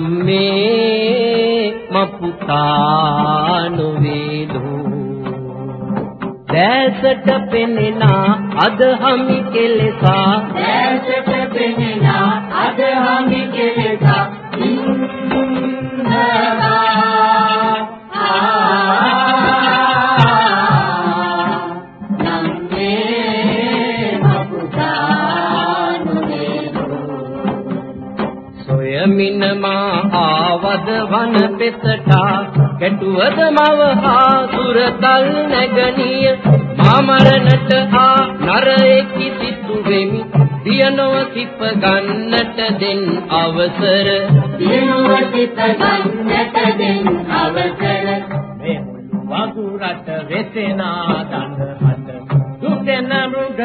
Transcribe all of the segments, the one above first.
නම් මේ මපුතා නොවේදෝ. දැසට පෙනෙනා අද හමි කෙලෙසා සොයමින මා ආවද වන පෙතටා ගැටුවද මව හා සුරතල් නැගණිය. මාමරණට ආ නරෙකි සිතු වෙමි. දියනව සිප ගන්නට දෙන් අවසර. දියනව සිප ගන්නට දෙන් අවසර. මේ වගුරට වෙතෙනා දඬ හත දුටෙන මෘග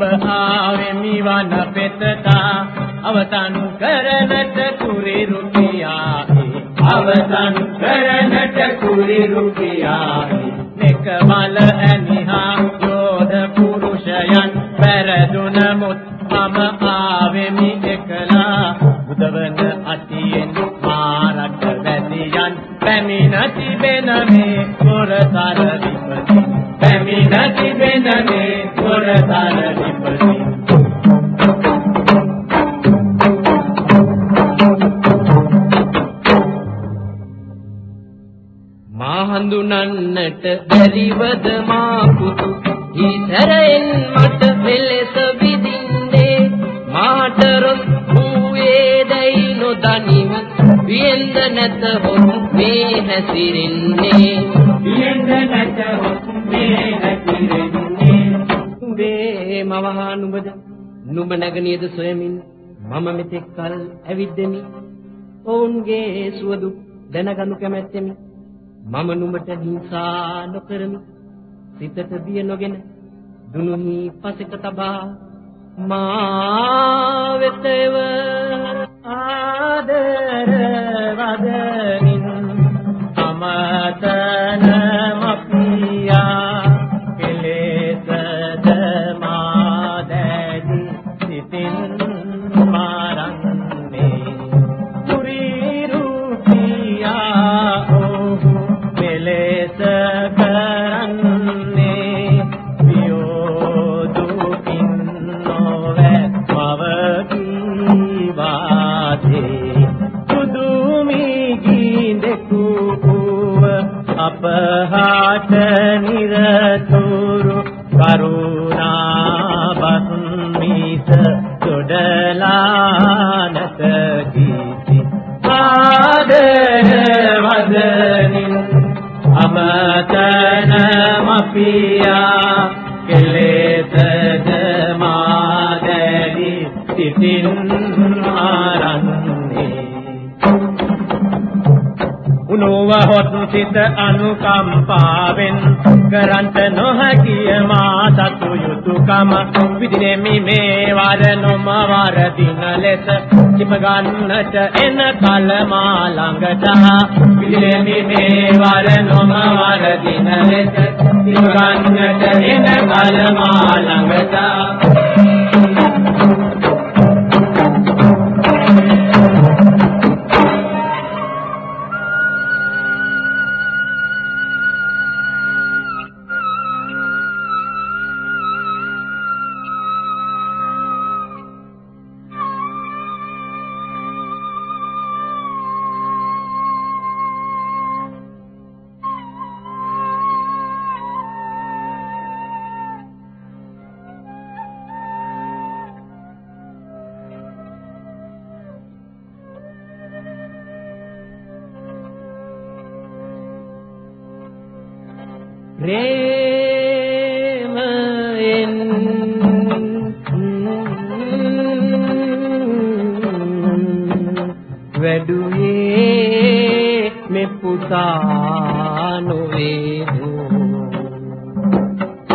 නුඹ ආවේ මිවන පෙතතා අවතන් කරනට කුරි රුපියාහි. අවතන් කරනට කුරි රුපියාහි. මෙක මල ඇනිහා යෝධ පුරුෂයන් පෙරදුන මුත් මම ආවෙමි එකලා. බුදවන අතියෙන් මාරට වැදියන් පැමිණ තිබෙන මේ කොරතර හඳුනන්නට බැරිවද මා පුතු ඊතරෙන් මට මෙලෙස විදින්නේ මාට රොස් වූවේදයි නොදනිව. වියෙන්ද නැත හොත් මේ හැසිරෙන්නේ. වියෙන්ද නැත හොත් මේ හැසිරෙන්නේ. උඹේ මවහා නුඹද? නුඹ නැගණියද සොයමින් මම මෙතෙක් කල ඇවිද්දෙමි. ඔවුන්ගේ සුවදු දැනගනු කැමැත්තෙමි මම නුඹට හිංසා නොකරමි. සිතට බිය නොගෙන දුනුහි පසෙක තබා මා වෙතව අපහාට උනෝව හොත් සිත අනුකම්පාවෙන් කරන්ට නොහැකිය මා සතු යුතුයකම විදිනෙමි මේ වර නොම වරදින ලෙස කිප ගන්නට එන කල මා ළඟට විදිනෙමි මේ වර නොම වරදින ලෙස කිප ගන්නට එන කල මා ළඟට වැඩුවේ මෙ පුතා නොවේදු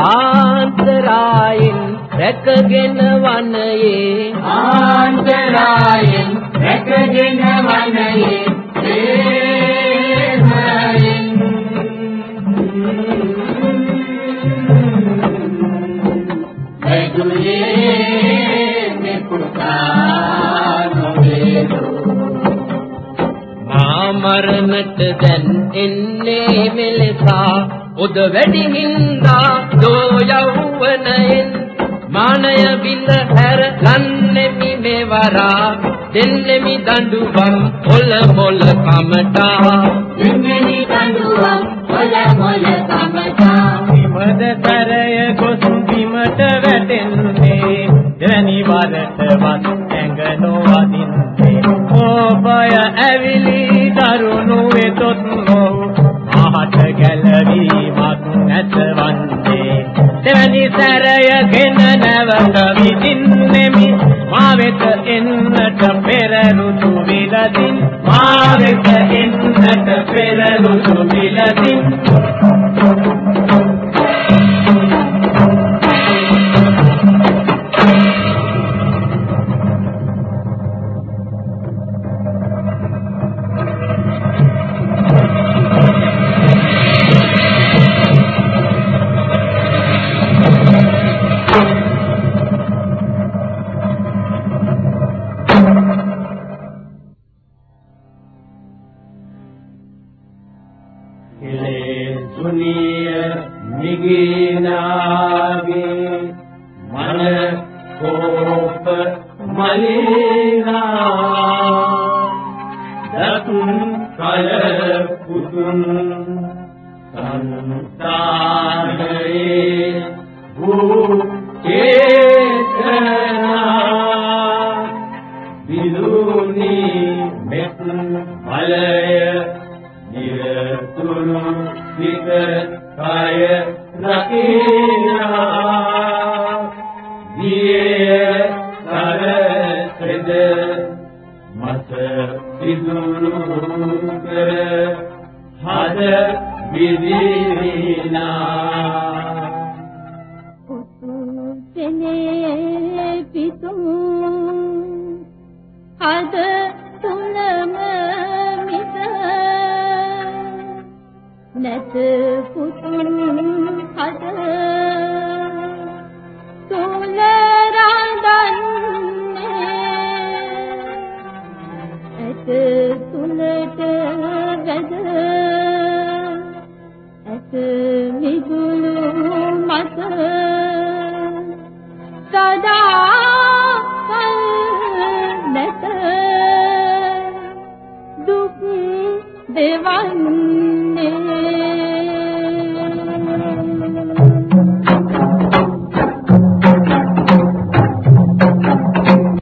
ආන්තරායෙන් රැකගෙන වනයේ ආන්තරායෙන් රැකගෙන වනයේ උද වැඩි හින්දා දෝ යවුවනයෙන් මානය බිඳ හැර ලන්නෙමි මෙවරා දෙන්නෙමි දඬුවම් මොල මොල කමටා. දෙන්නෙමි දඬුවම් මොල මොල කමටා. විමද තරය ගොස් නැතවන්නේ දෙවැනි සැරයගෙන නැවත විදින්නෙමි මා වෙත එන්නට පෙර රුතු විලදින්. මා වෙත එන්නට පෙර රුතු විලදින්. மன கோப மலே දිය සරසද මත විදුරු කර හද විදිනා පුතුනේ පිතුම් අද තුනම මිස නැත පුතුන් හද